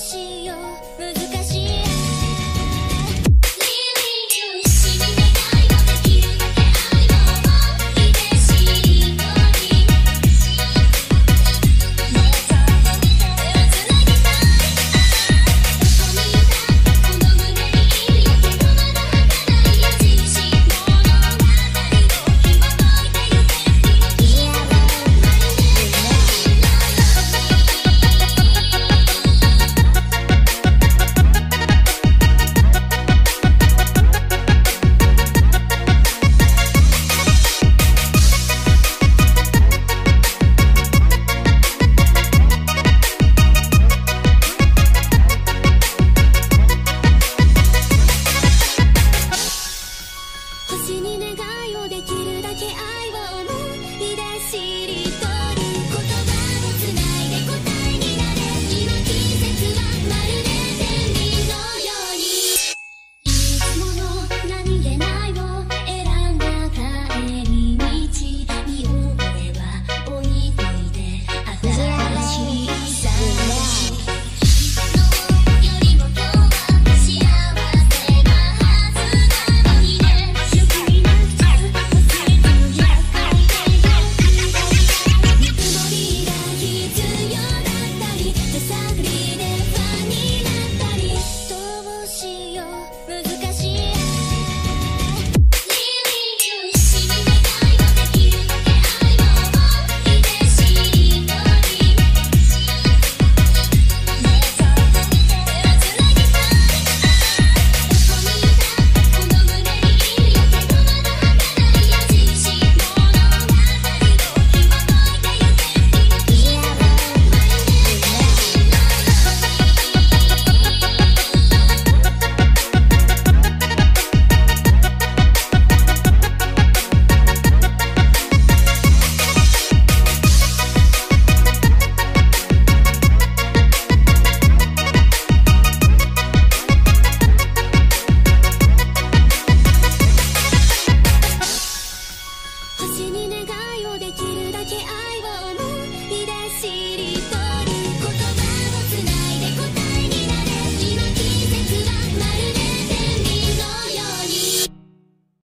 心